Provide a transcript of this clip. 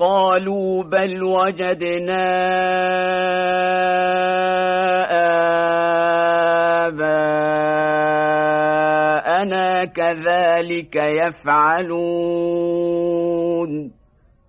قالوا بل وجدنا آباءنا كذلك يفعلون.